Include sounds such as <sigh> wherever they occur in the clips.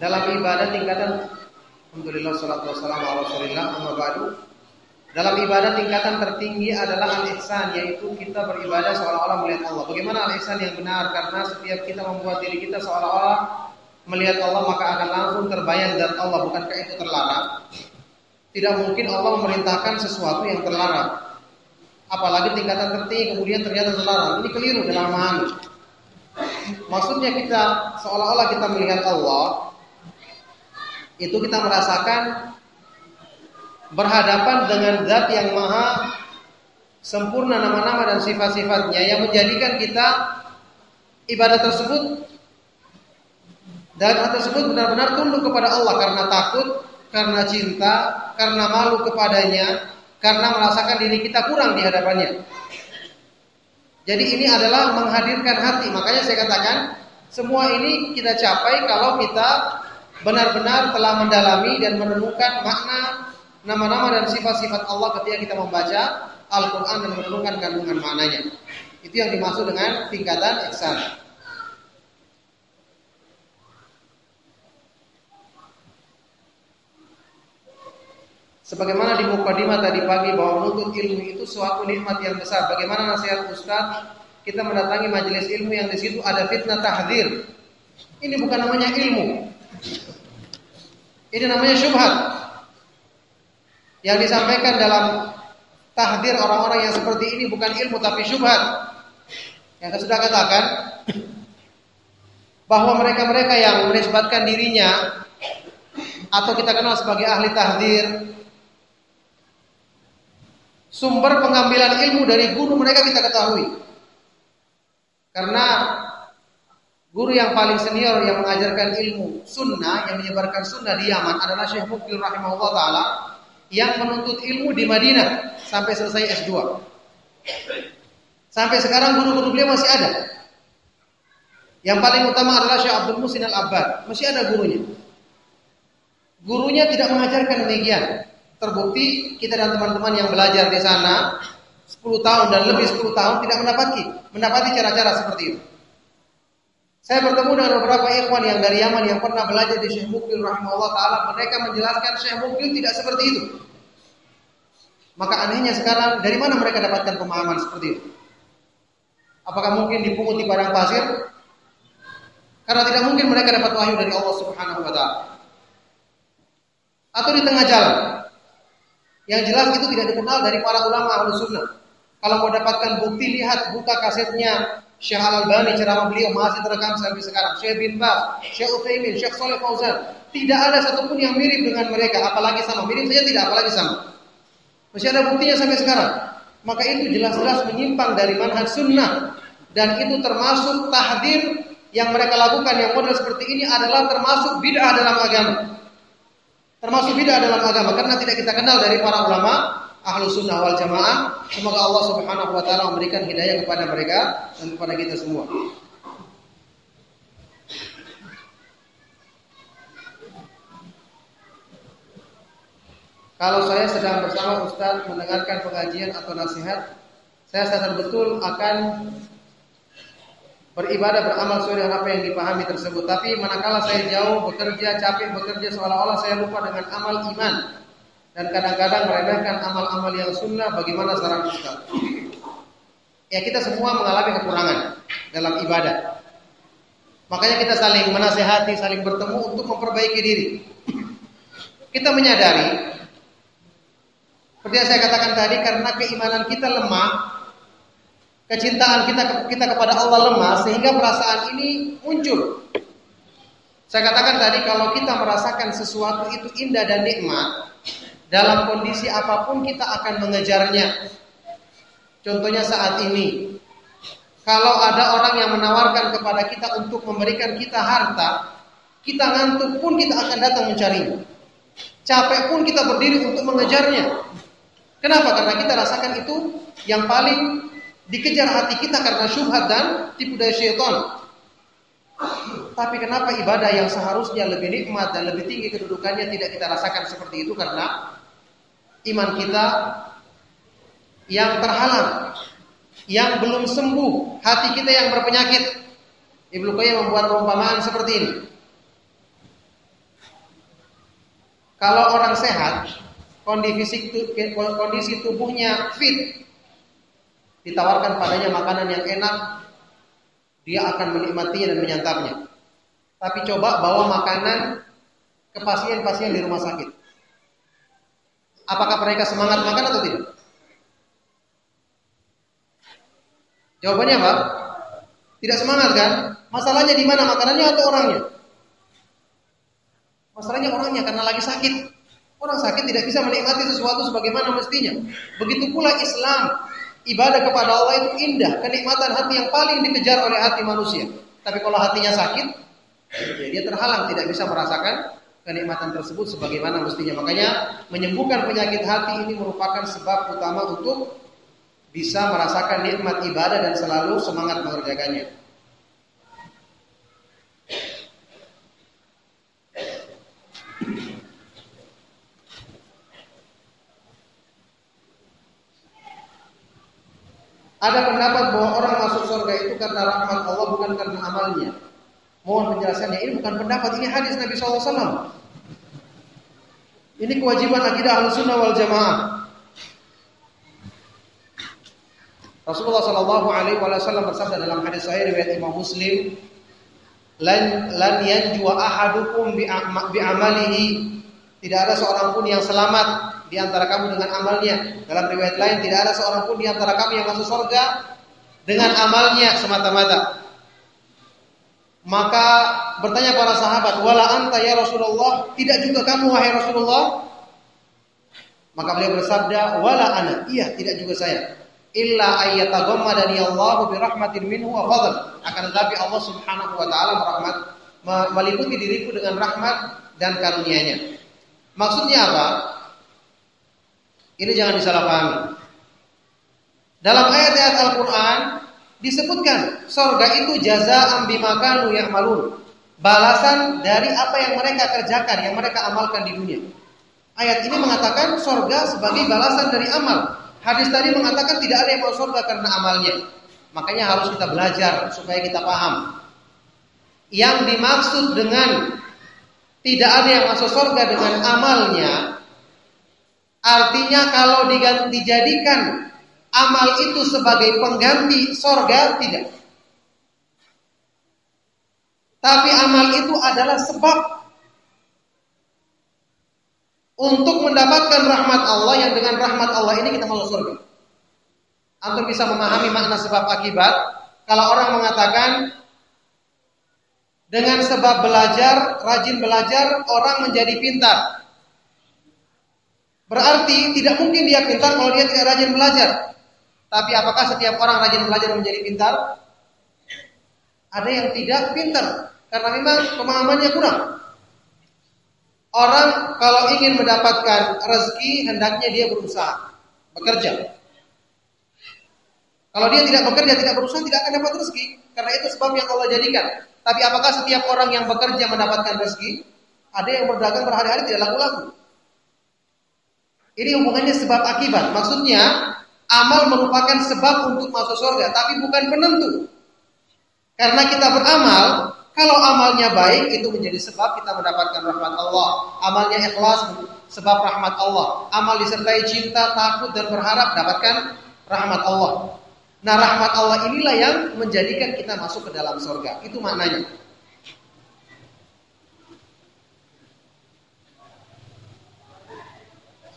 dalam ibadah tingkatan Alhamdulillah salatu wassalamu ala Rasulillah amma ba'du. Dalam ibadah tingkatan tertinggi adalah al-ihsan yaitu kita beribadah seolah-olah melihat Allah. Bagaimana al-ihsan yang benar? Karena setiap kita membuat diri kita seolah-olah melihat Allah maka akan langsung terbayang dan Allah bukankah itu terlarang? Tidak mungkin Allah memerintahkan sesuatu yang terlarang. Apalagi tingkatan tertinggi kemudian ternyata terlarang. Ini keliru dalam memahami. Maksudnya kita seolah-olah kita melihat Allah itu kita merasakan berhadapan dengan zat yang maha sempurna nama-nama dan sifat-sifatnya yang menjadikan kita ibadah tersebut dan hal tersebut benar-benar tunduk kepada Allah karena takut, karena cinta, karena malu kepadanya, karena merasakan diri kita kurang di hadapannya. Jadi ini adalah menghadirkan hati. Makanya saya katakan semua ini kita capai kalau kita benar-benar telah mendalami dan menemukan makna nama-nama dan sifat-sifat Allah ketika kita membaca Al-Quran dan menemukan kandungan maknanya. Itu yang dimaksud dengan tingkatan ihsan. Sebagaimana di mukadimah tadi pagi bahwa menuntut ilmu itu suatu nikmat yang besar. Bagaimana nasihat Ustaz? Kita mendatangi majelis ilmu yang di situ ada fitnah tahdir. Ini bukan namanya ilmu. Ini namanya syubhat. Yang disampaikan dalam tahdir orang-orang yang seperti ini bukan ilmu tapi syubhat. Yang saya sudah katakan bahwa mereka-mereka yang menisbatkan dirinya atau kita kenal sebagai ahli tahdir Sumber pengambilan ilmu dari guru mereka kita ketahui. Karena guru yang paling senior yang mengajarkan ilmu sunnah, yang menyebarkan sunnah di Yaman adalah Syekh Mukbil rahimahullah taala yang menuntut ilmu di Madinah sampai selesai S2. Sampai sekarang guru-guru beliau masih ada. Yang paling utama adalah Syekh Abdul Musin Al-Abbad, masih ada gurunya. Gurunya tidak mengajarkan demikian. Terbukti kita dan teman-teman yang belajar di sana 10 tahun dan lebih 10 tahun tidak mendapati mendapati cara-cara seperti itu. Saya bertemu dengan beberapa ikhwan yang dari Yaman yang pernah belajar di Syekh Mukbil rahimahullah taala, mereka menjelaskan Syekh Mukbil tidak seperti itu. Maka anehnya sekarang dari mana mereka dapatkan pemahaman seperti itu? Apakah mungkin dipungut di padang pasir? Karena tidak mungkin mereka dapat wahyu dari Allah Subhanahu wa taala. Atau di tengah jalan. Yang jelas itu tidak dikenal dari para ulama ahlu sunnah. Kalau mau dapatkan bukti, lihat buka kasetnya Syekh Al-Albani, ceramah beliau masih terekam sampai sekarang. Syekh bin Baz, Syekh Utsaimin, Syekh Saleh Fauzan. Tidak ada satupun yang mirip dengan mereka, apalagi sama. Mirip saja tidak, apalagi sama. Masih ada buktinya sampai sekarang. Maka itu jelas-jelas menyimpang dari manhaj sunnah. Dan itu termasuk tahdir yang mereka lakukan yang model seperti ini adalah termasuk bid'ah dalam agama. Termasuk bid'ah dalam agama karena tidak kita kenal dari para ulama ahlu sunnah wal jamaah. Semoga Allah subhanahu wa ta'ala memberikan hidayah kepada mereka dan kepada kita semua. Kalau saya sedang bersama Ustaz mendengarkan pengajian atau nasihat, saya sadar betul akan beribadah beramal sesuai dengan apa yang dipahami tersebut. Tapi manakala saya jauh bekerja, capek bekerja seolah-olah saya lupa dengan amal iman dan kadang-kadang meremehkan amal-amal yang sunnah. Bagaimana saran kita? Ya kita semua mengalami kekurangan dalam ibadah. Makanya kita saling menasehati, saling bertemu untuk memperbaiki diri. Kita menyadari seperti yang saya katakan tadi karena keimanan kita lemah, kecintaan kita kita kepada Allah lemah sehingga perasaan ini muncul. Saya katakan tadi kalau kita merasakan sesuatu itu indah dan nikmat dalam kondisi apa pun kita akan mengejarnya. Contohnya saat ini kalau ada orang yang menawarkan kepada kita untuk memberikan kita harta, kita ngantuk pun kita akan datang mencarinya. Capek pun kita berdiri untuk mengejarnya. Kenapa? Karena kita rasakan itu yang paling dikejar hati kita karena syubhat dan tipu daya syaitan. Tapi kenapa ibadah yang seharusnya lebih nikmat dan lebih tinggi kedudukannya tidak kita rasakan seperti itu karena iman kita yang terhalang, yang belum sembuh, hati kita yang berpenyakit. Ibnu Qayyim membuat perumpamaan seperti ini. Kalau orang sehat, kondisi kondisi tubuhnya fit, ditawarkan padanya makanan yang enak, dia akan menikmatinya dan menyantapnya. Tapi coba bawa makanan ke pasien-pasien di rumah sakit. Apakah mereka semangat makan atau tidak? Jawabannya apa? Tidak semangat kan? Masalahnya di mana makanannya atau orangnya? Masalahnya orangnya karena lagi sakit. Orang sakit tidak bisa menikmati sesuatu sebagaimana mestinya. Begitu pula Islam, ibadah kepada Allah itu indah, kenikmatan hati yang paling dikejar oleh hati manusia. Tapi kalau hatinya sakit, ya dia terhalang tidak bisa merasakan kenikmatan tersebut sebagaimana mestinya. Makanya menyembuhkan penyakit hati ini merupakan sebab utama untuk bisa merasakan nikmat ibadah dan selalu semangat mengerjakannya. Ada pendapat bahwa orang masuk surga itu karena rahmat Allah bukan karena amalnya. Mohon penjelasannya. Ini bukan pendapat, ini hadis Nabi SAW. Ini kewajiban akidah al-sunnah wal jamaah. Rasulullah Shallallahu Alaihi Wasallam bersabda dalam hadis sahih riwayat Imam Muslim, "Lan lan yanjua ahadukum bi amalihi." Tidak ada seorang pun yang selamat di antara kamu dengan amalnya. Dalam riwayat lain tidak ada seorang pun di antara kami yang masuk surga dengan amalnya semata-mata. Maka bertanya para sahabat, "Wala anta ya Rasulullah?" Tidak juga kamu wahai Rasulullah? Maka beliau bersabda, "Wala ana." Iya, tidak juga saya. Illa ayyataghammadani Allahu bi rahmatin minhu wa fadl. Akan tetapi Allah Subhanahu wa taala merahmat meliputi diriku dengan rahmat dan karunia-Nya. Maksudnya apa? Ini jangan disalahpahami. Dalam ayat-ayat Al-Quran disebutkan sorga itu jaza ambimakanu yang malu. Balasan dari apa yang mereka kerjakan, yang mereka amalkan di dunia. Ayat ini mengatakan sorga sebagai balasan dari amal. Hadis tadi mengatakan tidak ada yang mau sorga karena amalnya. Makanya harus kita belajar supaya kita paham. Yang dimaksud dengan tidak ada yang masuk sorga dengan amalnya Artinya kalau dijadikan amal itu sebagai pengganti sorga tidak. Tapi amal itu adalah sebab untuk mendapatkan rahmat Allah yang dengan rahmat Allah ini kita masuk surga. Antum bisa memahami makna sebab akibat. Kalau orang mengatakan dengan sebab belajar, rajin belajar, orang menjadi pintar. Berarti tidak mungkin dia pintar kalau dia tidak rajin belajar. Tapi apakah setiap orang rajin belajar menjadi pintar? Ada yang tidak pintar karena memang pemahamannya kurang. Orang kalau ingin mendapatkan rezeki hendaknya dia berusaha, bekerja. Kalau dia tidak bekerja, tidak berusaha, tidak akan dapat rezeki. Karena itu sebab yang Allah jadikan. Tapi apakah setiap orang yang bekerja mendapatkan rezeki? Ada yang berdagang berhari-hari tidak laku-laku. Ini hubungannya sebab akibat. Maksudnya amal merupakan sebab untuk masuk surga, tapi bukan penentu. Karena kita beramal, kalau amalnya baik itu menjadi sebab kita mendapatkan rahmat Allah. Amalnya ikhlas sebab rahmat Allah. Amal disertai cinta, takut dan berharap dapatkan rahmat Allah. Nah rahmat Allah inilah yang menjadikan kita masuk ke dalam surga. Itu maknanya.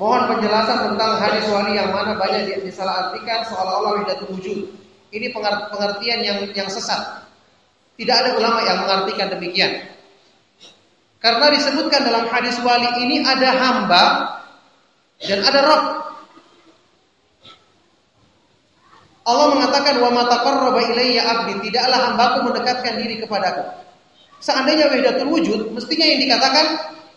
Mohon penjelasan tentang hadis wali yang mana banyak disalahartikan seolah-olah wahdatul wujud. Ini pengertian yang yang sesat. Tidak ada ulama yang mengartikan demikian. Karena disebutkan dalam hadis wali ini ada hamba dan ada roh. Allah mengatakan wa ma taqarraba ilayya abdi, tidaklah hambaku mendekatkan diri kepadaku. Seandainya wahdatul wujud, mestinya yang dikatakan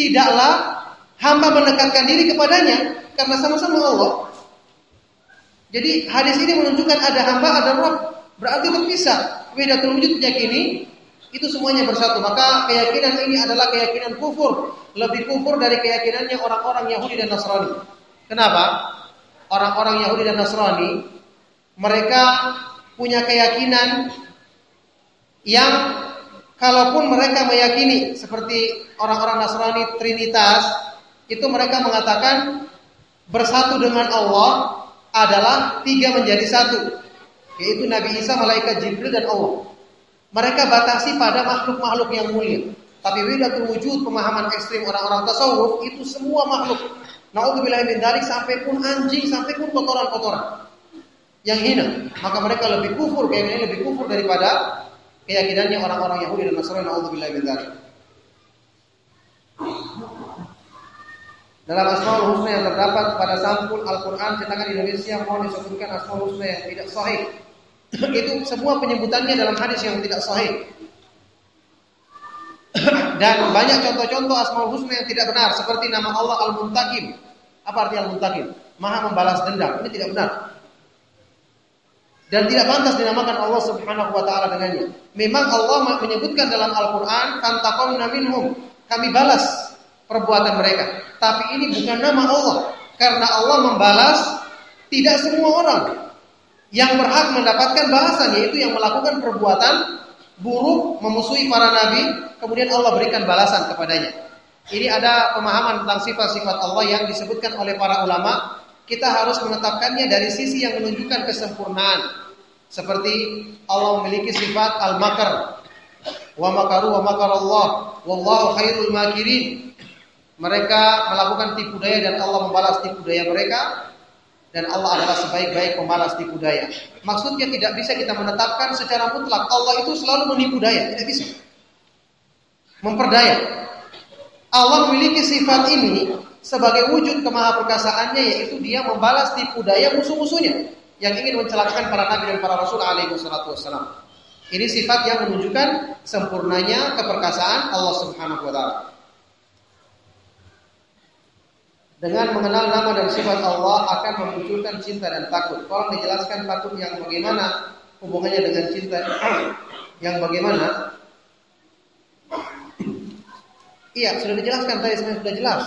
tidaklah hamba mendekatkan diri kepadanya karena sama-sama Allah. Jadi hadis ini menunjukkan ada hamba, ada Rabb. Berarti terpisah. Wahdatul wujud meyakini itu semuanya bersatu. Maka keyakinan ini adalah keyakinan kufur, lebih kufur dari keyakinannya orang-orang Yahudi dan Nasrani. Kenapa? Orang-orang Yahudi dan Nasrani mereka punya keyakinan yang kalaupun mereka meyakini seperti orang-orang Nasrani Trinitas, itu mereka mengatakan bersatu dengan Allah adalah tiga menjadi satu, yaitu Nabi Isa, malaikat Jibril dan Allah. Mereka batasi pada makhluk-makhluk yang mulia. Tapi widatul wujud pemahaman ekstrim orang-orang tasawuf itu semua makhluk. Nauzubillah min dzalik sampai pun anjing, sampai pun kotoran-kotoran yang hina. Maka mereka lebih kufur, kayaknya lebih kufur daripada keyakinannya orang-orang Yahudi dan Nasrani. Nauzubillah min dzalik. Dalam Asmaul Husna yang terdapat pada sampul Al-Quran cetakan Indonesia mohon disebutkan Asmaul Husna yang tidak sahih. <clears throat> Itu semua penyebutannya dalam hadis yang tidak sahih. <clears throat> Dan banyak contoh-contoh Asmaul Husna yang tidak benar seperti nama Allah Al-Muntakim. Apa arti Al-Muntakim? Maha membalas dendam. Ini tidak benar. Dan tidak pantas dinamakan Allah Subhanahu wa taala dengannya. Memang Allah menyebutkan dalam Al-Qur'an, "Fantaqamna minhum." Kami balas perbuatan mereka. Tapi ini bukan nama Allah. Karena Allah membalas tidak semua orang yang berhak mendapatkan balasan yaitu yang melakukan perbuatan buruk memusuhi para nabi, kemudian Allah berikan balasan kepadanya. Ini ada pemahaman tentang sifat-sifat Allah yang disebutkan oleh para ulama. Kita harus menetapkannya dari sisi yang menunjukkan kesempurnaan. Seperti Allah memiliki sifat al-makar. Wa makaru wa makar Allah. Wallahu khairul makirin. Mereka melakukan tipu daya dan Allah membalas tipu daya mereka dan Allah adalah sebaik-baik pemalas tipu daya. Maksudnya tidak bisa kita menetapkan secara mutlak Allah itu selalu menipu daya, tidak bisa. Memperdaya. Allah memiliki sifat ini sebagai wujud kemahaperkasaannya yaitu dia membalas tipu daya musuh-musuhnya yang ingin mencelakakan para nabi dan para rasul alaihi wassalam. Ini sifat yang menunjukkan sempurnanya keperkasaan Allah Subhanahu wa taala. Dengan mengenal nama dan sifat Allah akan memunculkan cinta dan takut. Tolong dijelaskan takut yang bagaimana hubungannya dengan cinta <clears throat> yang bagaimana? Iya, sudah dijelaskan tadi sebenarnya sudah jelas.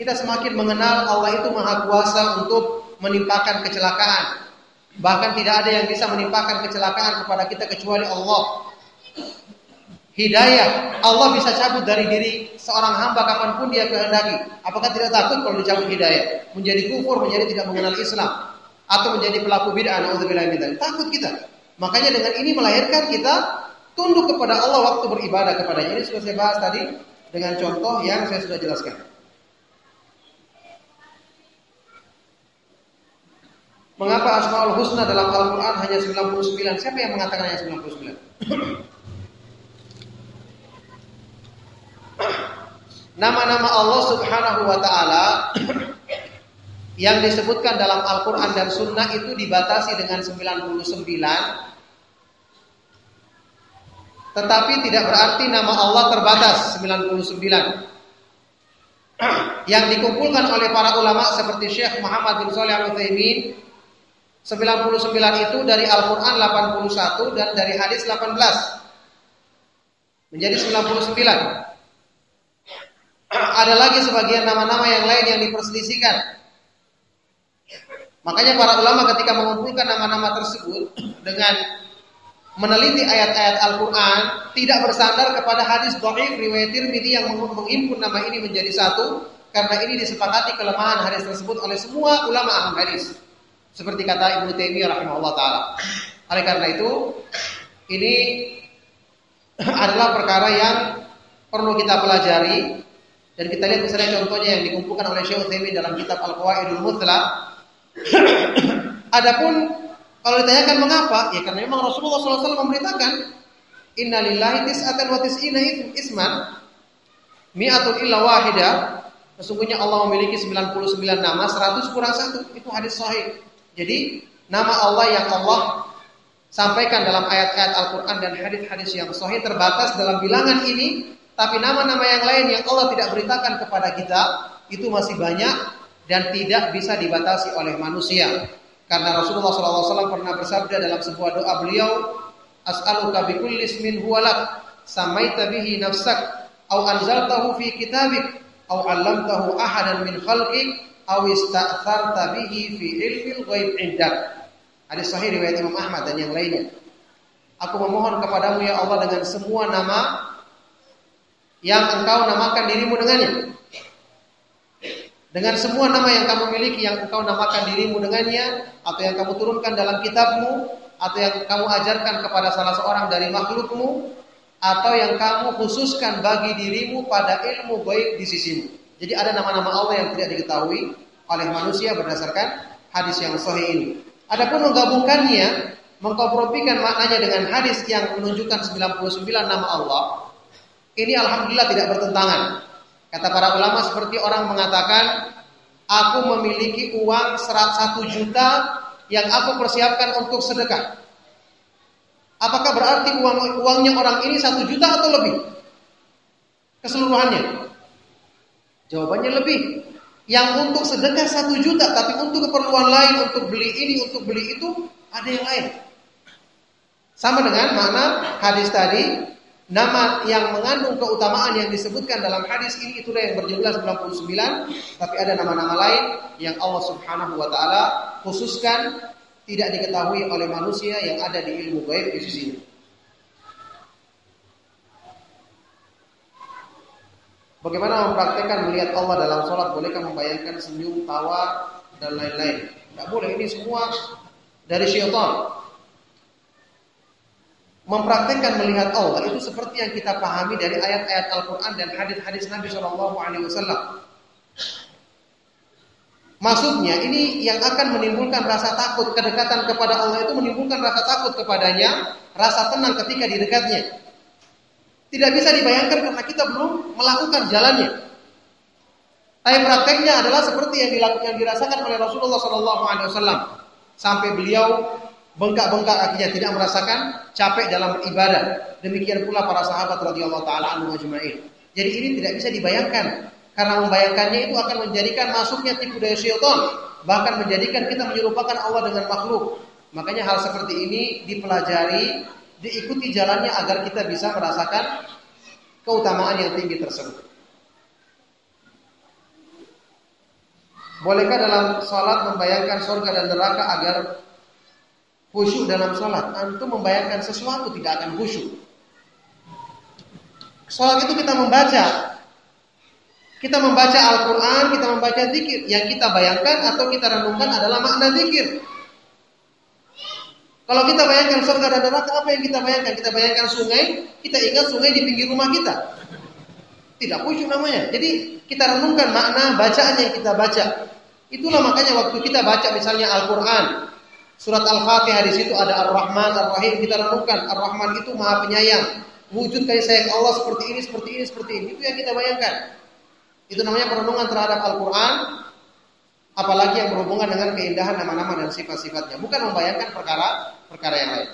Kita semakin mengenal Allah itu maha kuasa untuk menimpakan kecelakaan. Bahkan tidak ada yang bisa menimpakan kecelakaan kepada kita kecuali Allah. Hidayah Allah bisa cabut dari diri seorang hamba kapan pun dia kehendaki. Apakah tidak takut kalau dicabut hidayah? Menjadi kufur, menjadi tidak mengenal Islam atau menjadi pelaku bid'ah Takut kita. Makanya dengan ini melahirkan kita tunduk kepada Allah waktu beribadah kepadanya. Ini sudah saya bahas tadi dengan contoh yang saya sudah jelaskan. Mengapa Asmaul Husna dalam Al-Quran hanya 99? Siapa yang mengatakan hanya 99? Nama-nama Allah Subhanahu wa taala yang disebutkan dalam Al-Qur'an dan Sunnah itu dibatasi dengan 99 tetapi tidak berarti nama Allah terbatas 99 yang dikumpulkan oleh para ulama seperti Syekh Muhammad bin Shalih Al-Utsaimin 99 itu dari Al-Qur'an 81 dan dari hadis 18 menjadi 99 ada lagi sebagian nama-nama yang lain yang diperselisihkan. Makanya para ulama ketika mengumpulkan nama-nama tersebut dengan meneliti ayat-ayat Al-Quran tidak bersandar kepada hadis dhaif riwayat Tirmidzi yang menghimpun nama ini menjadi satu karena ini disepakati kelemahan hadis tersebut oleh semua ulama ahli hadis. Seperti kata Ibnu Taimiyah rahimahullah taala. Oleh karena itu ini <clears throat> adalah perkara yang perlu kita pelajari dan kita lihat misalnya contohnya yang dikumpulkan oleh Syekh Utsaimin dalam kitab Al-Qawaidul Muthla. Adapun kalau ditanyakan mengapa? Ya karena memang Rasulullah SAW memberitakan Inna lillahi tis'atan wa tis'ina isman mi'atun illa wahida Sesungguhnya Allah memiliki 99 nama 100 kurang satu Itu hadis sahih Jadi nama Allah yang Allah sampaikan dalam ayat-ayat Al-Quran dan hadis-hadis yang sahih terbatas dalam bilangan ini tapi nama-nama yang lain yang Allah tidak beritakan kepada kita itu masih banyak dan tidak bisa dibatasi oleh manusia. Karena Rasulullah SAW pernah bersabda dalam sebuah doa beliau, As'aluka bikulli ismin huwalak, samaita bihi nafsak, au anzaltahu fi kitabik, au allamtahu ahadan min khalqik, au ista'tharta bihi fi ilmil ghaib indak. Hadis sahih riwayat Imam Ahmad dan yang lainnya. Aku memohon kepadamu ya Allah dengan semua nama yang engkau namakan dirimu dengannya. dengan semua nama yang kamu miliki yang engkau namakan dirimu dengannya atau yang kamu turunkan dalam kitabmu atau yang kamu ajarkan kepada salah seorang dari makhlukmu atau yang kamu khususkan bagi dirimu pada ilmu baik di sisimu. Jadi ada nama-nama Allah yang tidak diketahui oleh manusia berdasarkan hadis yang sahih ini. Adapun menggabungkannya, mengkompromikan maknanya dengan hadis yang menunjukkan 99 nama Allah, ini alhamdulillah tidak bertentangan. Kata para ulama seperti orang mengatakan, aku memiliki uang 100 juta yang aku persiapkan untuk sedekah. Apakah berarti uang uangnya orang ini satu juta atau lebih? Keseluruhannya? Jawabannya lebih. Yang untuk sedekah satu juta, tapi untuk keperluan lain, untuk beli ini, untuk beli itu, ada yang lain. Sama dengan mana hadis tadi, Nama yang mengandung keutamaan yang disebutkan dalam hadis ini itulah yang berjumlah 99, tapi ada nama-nama lain yang Allah Subhanahu wa taala khususkan tidak diketahui oleh manusia yang ada di ilmu gaib di sisi. Bagaimana mempraktekkan melihat Allah dalam sholat? Bolehkah membayangkan senyum, tawa, dan lain-lain? Tidak boleh. Ini semua dari syaitan mempraktekkan melihat Allah itu seperti yang kita pahami dari ayat-ayat Al-Quran dan hadis-hadis Nabi Shallallahu Alaihi Wasallam. Maksudnya ini yang akan menimbulkan rasa takut kedekatan kepada Allah itu menimbulkan rasa takut kepadanya, rasa tenang ketika di dekatnya. Tidak bisa dibayangkan karena kita belum melakukan jalannya. Tapi prakteknya adalah seperti yang dilakukan dirasakan oleh Rasulullah Shallallahu Alaihi Wasallam sampai beliau bengkak-bengkak kakinya tidak merasakan capek dalam beribadah. Demikian pula para sahabat radhiyallahu taala anhu. Jadi ini tidak bisa dibayangkan karena membayangkannya itu akan menjadikan masuknya tipu daya syaitan, bahkan menjadikan kita menyerupakan Allah dengan makhluk. Makanya hal seperti ini dipelajari, diikuti jalannya agar kita bisa merasakan keutamaan yang tinggi tersebut. Bolehkah dalam salat membayangkan surga dan neraka agar khusyuk dalam sholat. Antum membayangkan sesuatu tidak akan khusyuk. Sholat itu kita membaca. Kita membaca Al-Quran, kita membaca zikir. Yang kita bayangkan atau kita renungkan adalah makna zikir. Kalau kita bayangkan surga dan neraka, apa yang kita bayangkan? Kita bayangkan sungai, kita ingat sungai di pinggir rumah kita. Tidak khusyuk namanya. Jadi kita renungkan makna bacaan yang kita baca. Itulah makanya waktu kita baca misalnya Al-Quran, Surat Al-Fatihah di situ ada Ar-Rahman, Ar-Rahim. Kita renungkan Ar-Rahman itu Maha Penyayang. Wujud kasih sayang Allah seperti ini, seperti ini, seperti ini. Itu yang kita bayangkan. Itu namanya perenungan terhadap Al-Quran. Apalagi yang berhubungan dengan keindahan nama-nama dan sifat-sifatnya. Bukan membayangkan perkara perkara yang lain.